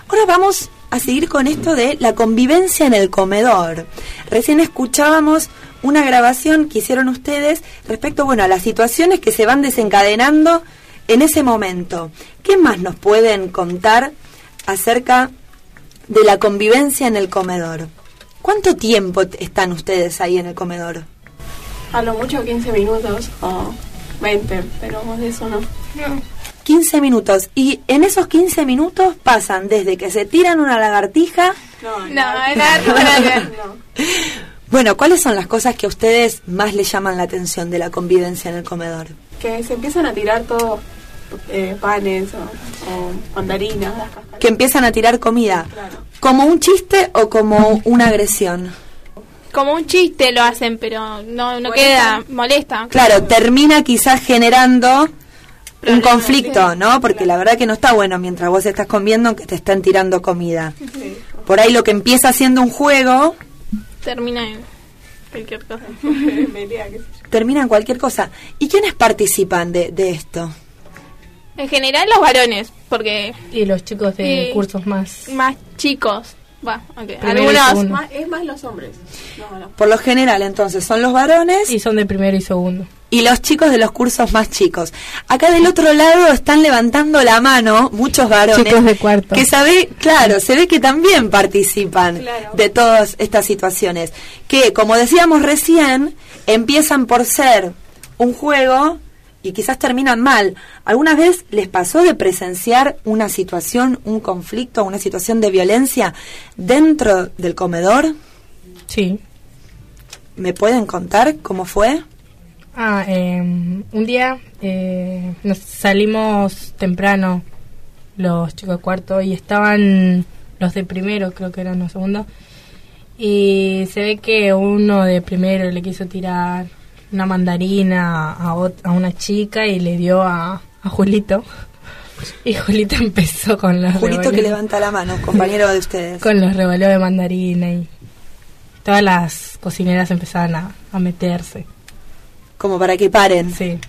Ahora vamos a seguir con esto de la convivencia en el comedor. Recién escuchábamos una grabación que hicieron ustedes respecto, bueno, a las situaciones que se van desencadenando en ese momento. ¿Qué más nos pueden contar acerca de la convivencia en el comedor? ¿Cuánto tiempo están ustedes ahí en el comedor? A lo mucho 15 minutos o 20, pero más de eso no. 15 minutos. Y en esos 15 minutos pasan desde que se tiran una lagartija. No, no, nada, Bueno, ¿cuáles son las cosas que a ustedes más les llaman la atención de la convivencia en el comedor? Que se empiezan a tirar todo, eh, panes o, o mandarinas. Que empiezan a tirar comida. ¿Como un chiste o como una agresión? como un chiste lo hacen, pero no, no Molesta. queda, molesta. Claro, termina quizás generando un conflicto, ¿no? Porque la verdad que no está bueno mientras vos estás comiendo que te están tirando comida. por ahí lo que empieza siendo un juego Termina en cualquier cosa. termina en cualquier cosa. ¿Y quiénes participan de, de esto? En general los varones, porque... Y los chicos de cursos más. Más chicos. Va, ok. Primero y Algunos... Más- es más los hombres. No, no. Por lo general, entonces, son los varones Y son de primero y segundo. Y los chicos de los cursos más chicos. Acá del otro lado están levantando la mano muchos varones. Chicos de cuarto. Que sabe, claro, se ve que también participan de todas estas situaciones. Que, como decíamos recién, empiezan por ser un juego y quizás terminan mal. ¿Alguna vez les pasó de presenciar una situación, un conflicto, una situación de violencia dentro del comedor? Sí. ¿Me pueden contar cómo fue? Ah, eh, un día eh, nos salimos temprano los chicos de cuarto y estaban los de primero, creo que eran los segundos. Y se ve que uno de primero le quiso tirar una mandarina a, una chica y le dio a, a Julito. Y Julito empezó con los Julito que levanta la mano, compañero de ustedes. con los revoleos de mandarina y todas las cocineras empezaban a, a meterse. Como para que paren. Sí.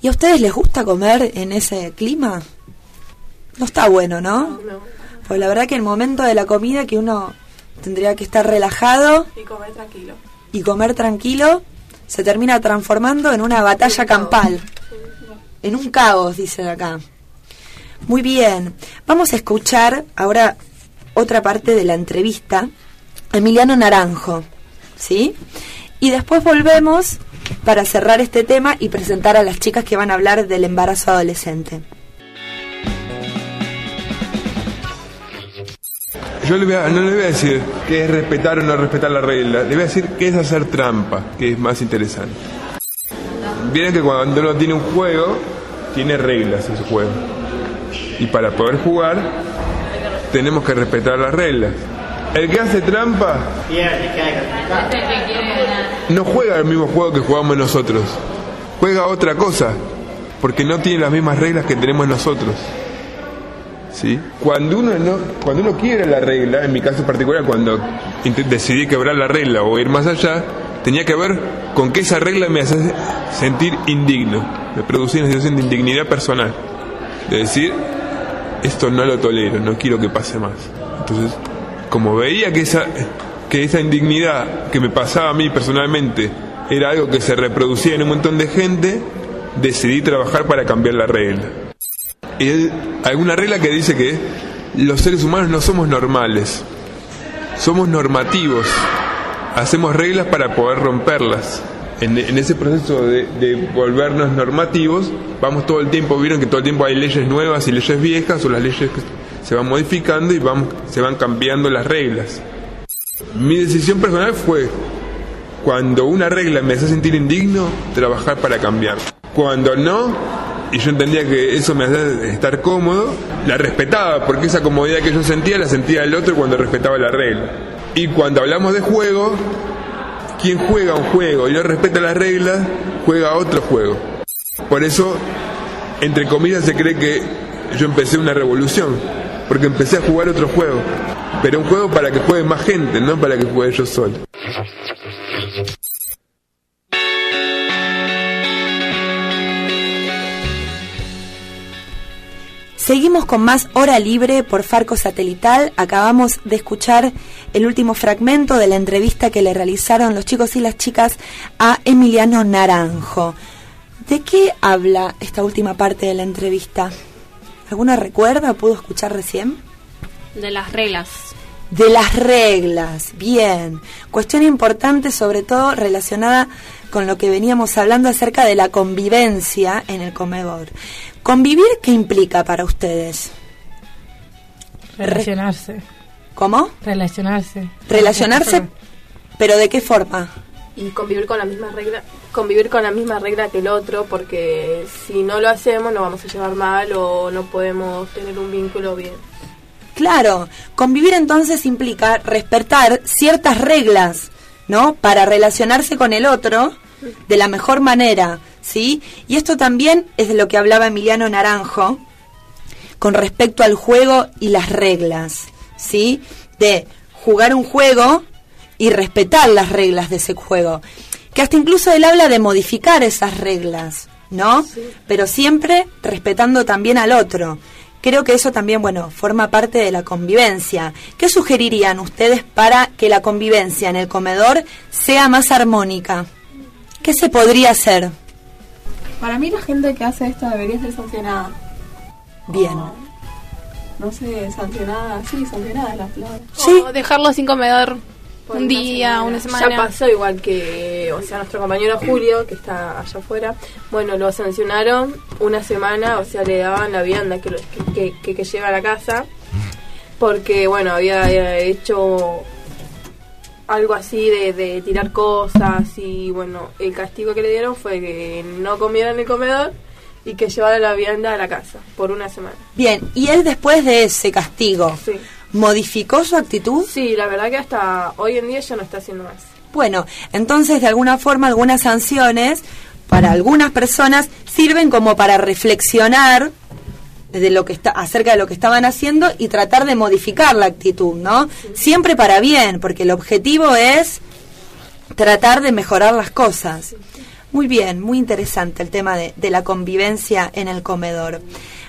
¿Y a ustedes les gusta comer en ese clima? No está bueno, ¿no? Pues la verdad que el momento de la comida que uno tendría que estar relajado Y comer tranquilo. y comer tranquilo, se termina transformando en una batalla campal. En un caos, dicen acá. Muy bien. Vamos a escuchar ahora otra parte de la entrevista a Emiliano Naranjo. ¿Sí? Y después volvemos para cerrar este tema y presentar a las chicas que van a hablar del embarazo adolescente. Yo le voy a- no le voy a decir qué es respetar o no respetar la regla, le voy a decir qué es hacer trampa, que es más interesante. Vieron que cuando uno tiene un juego, tiene reglas ese juego. Y para poder jugar, tenemos que respetar las reglas. El que hace trampa no juega el mismo juego que jugamos nosotros. Juega otra cosa, porque no tiene las mismas reglas que tenemos nosotros. ¿Sí? Cuando uno no, cuando uno quiere la regla, en mi caso particular, cuando decidí quebrar la regla o ir más allá, tenía que ver con que esa regla me hace sentir indigno, me producía una sensación de indignidad personal, de decir, esto no lo tolero, no quiero que pase más. Entonces, como veía que esa, que esa indignidad que me pasaba a mí personalmente era algo que se reproducía en un montón de gente, decidí trabajar para cambiar la regla. Y hay alguna regla que dice que los seres humanos no somos normales, somos normativos, hacemos reglas para poder romperlas. En, ese proceso de, de volvernos normativos, vamos todo el tiempo, vieron que todo el tiempo hay leyes nuevas y leyes viejas, o las leyes se van modificando y vamos, se van cambiando las reglas. Mi decisión personal fue, cuando una regla me hace sentir indigno, trabajar para cambiar. Cuando no, y yo entendía que eso me hacía estar cómodo, la respetaba, porque esa comodidad que yo sentía la sentía el otro cuando respetaba la regla. Y cuando hablamos de juego, quien juega un juego y no respeta las reglas, juega otro juego. Por eso, entre comillas, se cree que yo empecé una revolución, porque empecé a jugar otro juego. Pero un juego para que juegue más gente, no para que juegue yo solo. Seguimos con más Hora Libre por Farco Satelital. Acabamos de escuchar el último fragmento de la entrevista que le realizaron los chicos y las chicas a Emiliano Naranjo. ¿De qué habla esta última parte de la entrevista? ¿Alguna recuerda? ¿Pudo escuchar recién? De las reglas. De las reglas, bien. Cuestión importante sobre todo relacionada con lo que veníamos hablando acerca de la convivencia en el comedor. ¿Convivir qué implica para ustedes? Relacionarse. ¿Cómo? Relacionarse. Relacionarse, pero ¿de qué forma? Y convivir con la misma regla convivir con la misma regla que el otro porque si no lo hacemos nos vamos a llevar mal o no podemos tener un vínculo bien Claro, convivir entonces implica respetar ciertas reglas, ¿no? Para relacionarse con el otro de la mejor manera, ¿sí? Y esto también es de lo que hablaba Emiliano Naranjo con respecto al juego y las reglas, ¿sí? De jugar un juego y respetar las reglas de ese juego. Que hasta incluso él habla de modificar esas reglas, ¿no? Pero siempre respetando también al otro. Creo que eso también, bueno, forma parte de la convivencia. ¿Qué sugerirían ustedes para que la convivencia en el comedor sea más armónica? ¿Qué se podría hacer? Para mí la gente que hace esto debería ser sancionada. Bien. No sé, sancionada, sí, sancionada es la palabra. O dejarlo sin comedor un día, una semana. Ya pasó igual que, o sea, nuestro compañero Julio, que está allá afuera, bueno, lo sancionaron una semana, o sea, le daban la vianda que, lo- que, que, que lleva a la casa, porque, bueno, había hecho algo así de, de tirar cosas y, bueno, el castigo que le dieron fue que no comiera en el comedor y que llevara la vianda a la casa por una semana. Bien, y él después de ese castigo, Sí. ¿Modificó su actitud? Sí, la verdad que hasta hoy en día ya no está haciendo más. Bueno, entonces de alguna forma algunas sanciones para algunas personas sirven como para reflexionar de lo que está acerca de lo que estaban haciendo y tratar de modificar la actitud, ¿no? Siempre para bien, porque el objetivo es tratar de mejorar las cosas. Muy bien, muy interesante el tema de, de la convivencia en el comedor.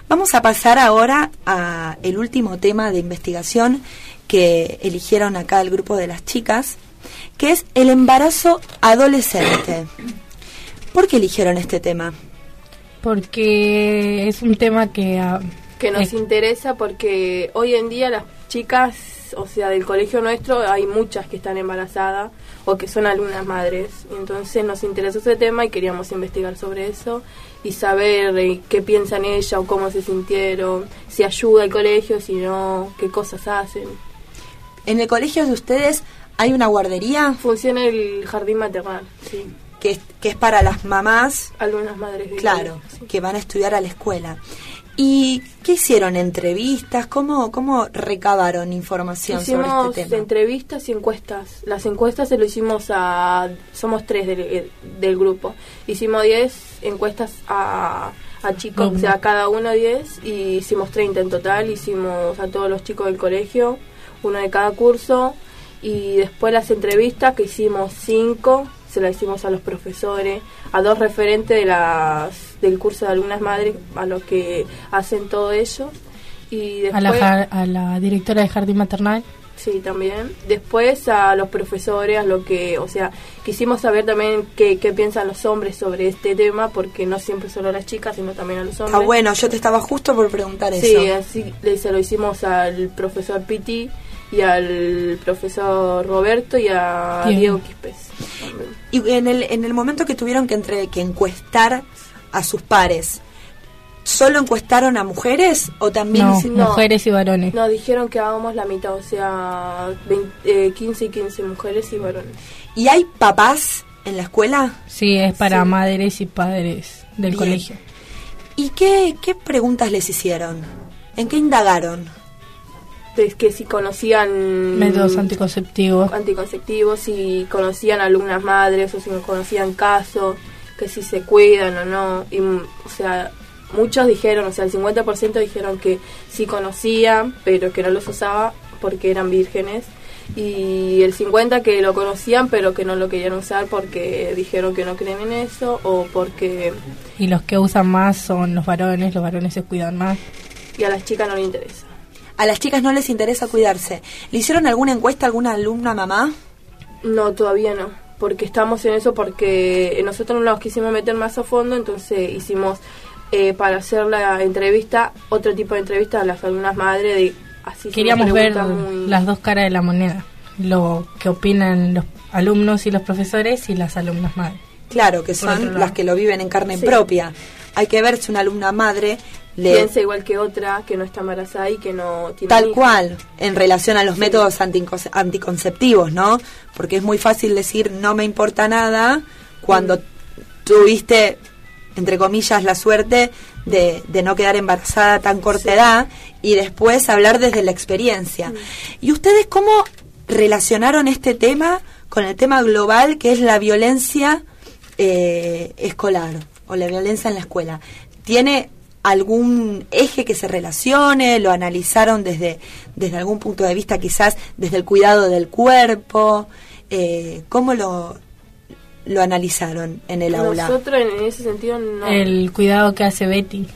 Vamos a pasar ahora a el último tema de investigación que eligieron acá el grupo de las chicas, que es el embarazo adolescente. ¿Por qué eligieron este tema? Porque es un tema que... que nos es- interesa porque hoy en día las chicas, o sea, del colegio nuestro, hay muchas que están embarazadas o que son alumnas madres. Entonces nos interesó ese tema y queríamos investigar sobre eso y saber eh, qué piensan ellas o cómo se sintieron, si ayuda el colegio, si no, qué cosas hacen. ¿En el colegio de ustedes hay una guardería? Funciona el jardín maternal, sí. Que es, que es para las mamás, Alumnas madres. claro, sí. que van a estudiar a la escuela. ¿Y qué hicieron? ¿Entrevistas? ¿Cómo, cómo recabaron información sobre este tema? entrevistas y encuestas. Las encuestas se lo hicimos a... Somos tres del, eh, del grupo. Hicimos 10 encuestas a, a chicos, o sea, cada uno 10 y hicimos 30 en total. Hicimos a todos los chicos del colegio, uno de cada curso. Y después las entrevistas, que hicimos 5, se las hicimos a los profesores, a dos referentes de las, del curso de alumnas madres, a los que hacen todo ello. Y a, la, después... a la directora de jardín maternal. Sí, también. Después a los profesores, a lo que, o sea, quisimos saber también qué, qué piensan los hombres sobre este tema, porque no siempre solo a las chicas, sino también a los hombres. Ah, bueno, yo te estaba justo por preguntar Sí, eso. así le- se lo hicimos al profesor Piti y al profesor Roberto y a Bien. Diego Quispes. Y en el, en el momento que tuvieron que, entre, que encuestar a sus pares, ¿solo encuestaron a mujeres o también No, hici- mujeres y varones. Nos dijeron que hagamos la mitad, o sea, 20, eh, 15 y 15 mujeres y varones. ¿Y hay papás en la escuela? Sí, es para Sí. madres y padres del Bien. colegio. ¿Y qué, qué preguntas les hicieron? ¿En qué indagaron? Es que si conocían Métodos anticonceptivos. anticonceptivos, si conocían alumnas madres o si no conocían casos, que si se cuidan o no. Y, mm, o sea, muchos dijeron, o sea, el 50% dijeron que sí conocían, pero que no los usaba porque eran vírgenes. Y el 50% que lo conocían, pero que no lo querían usar porque dijeron que no creen en eso o porque Y los que usan más son los varones, los varones se cuidan más. y a las chicas no les interesa. A las chicas no les interesa cuidarse. ¿Le hicieron alguna encuesta a alguna alumna mamá? No, todavía no, porque estamos en eso porque nosotros no nos quisimos meter más a fondo, entonces hicimos eh, para hacer la entrevista, otro tipo de entrevista a las alumnas madres de así Queríamos ver muy- las dos caras de la moneda. Lo que opinan los alumnos y los profesores y las alumnas madres. Claro, que son las que lo viven en carne Sí. propia. Hay que ver si una alumna madre le... piensa igual que otra que no está embarazada y que no tiene Tal cual, en relación a los métodos anticonce- anticonceptivos, ¿no? Porque es muy fácil decir no me importa nada cuando tuviste, entre comillas, la suerte de, de no quedar embarazada a tan corta edad y después hablar desde la experiencia. ¿Y ustedes cómo relacionaron este tema con el tema global que es la violencia eh, escolar o la violencia en la escuela? ¿Tiene algún eje que se relacione, lo analizaron desde, desde algún punto de vista quizás desde el cuidado del cuerpo, eh, ¿cómo lo, lo analizaron en el aula? Nosotros en ese sentido no. El cuidado que hace Betty.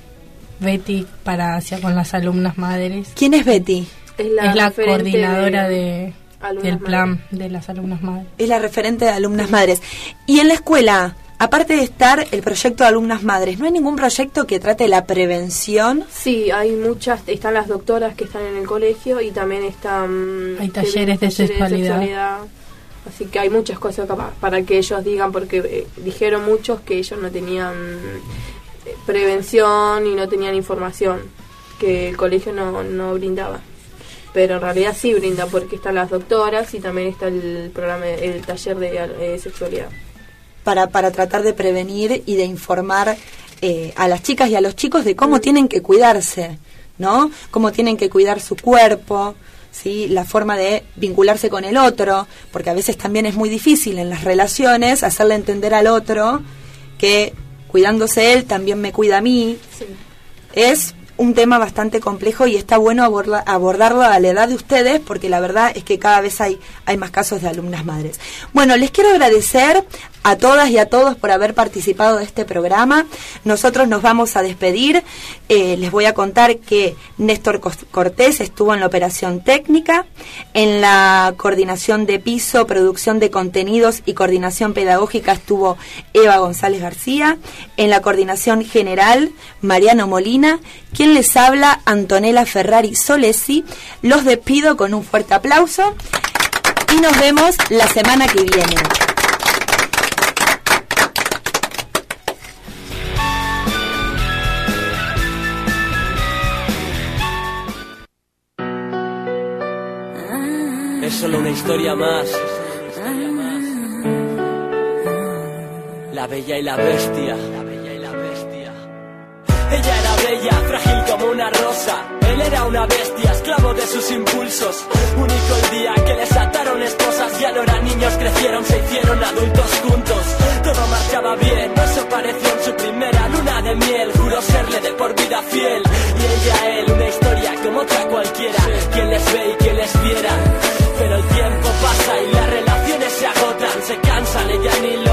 Betty para hacia con las alumnas madres. ¿Quién es Betty? Es la, coordinadora de de, alumnas del plan de las alumnas madres. Es la referente de alumnas madres. Y en la escuela, aparte de estar el proyecto de alumnas madres, ¿no hay ningún proyecto que trate la prevención? Sí, hay muchas, están las doctoras que están en el colegio y también están... Hay talleres de sexualidad. sexualidad. Así que hay muchas cosas capaz para que ellos digan, porque eh, dijeron muchos que ellos no tenían eh, prevención y no tenían información, que el colegio no, no brindaba. Pero en realidad sí brinda, porque están las doctoras y también está el programa, el taller de eh, sexualidad. para, para tratar de prevenir y de informar eh, a las chicas y a los chicos de cómo tienen que cuidarse, ¿no? Cómo tienen que cuidar su cuerpo, ¿sí? La forma de vincularse con el otro, porque a veces también es muy difícil en las relaciones hacerle entender al otro que cuidándose él también me cuida a mí. Es un tema bastante complejo y está bueno aborda- abordarlo a la edad de ustedes porque la verdad es que cada vez hay, hay más casos de alumnas madres. Bueno, les quiero agradecer a todas y a todos por haber participado de este programa. Nosotros nos vamos a despedir. Eh, les voy a contar que Néstor Cortés estuvo en la operación técnica, en la coordinación de piso, producción de contenidos y coordinación pedagógica estuvo Eva González García, en la coordinación general Mariano Molina, quien les habla Antonella Ferrari Solesi. Los despido con un fuerte aplauso y nos vemos la semana que viene. solo una historia más. La bella y la bestia. Ella era bella, frágil como una rosa. Él era una bestia, esclavo de sus impulsos. Único el día que les ataron esposas, y no eran niños, crecieron, se hicieron adultos juntos. Todo marchaba bien, eso pareció en su primera luna de miel. Juró serle de por vida fiel. Y ella, él, una historia como otra cualquiera. Quien les ve y quien les viera. Pero el tiempo pasa y las relaciones se agotan, se cansan, ella ni lo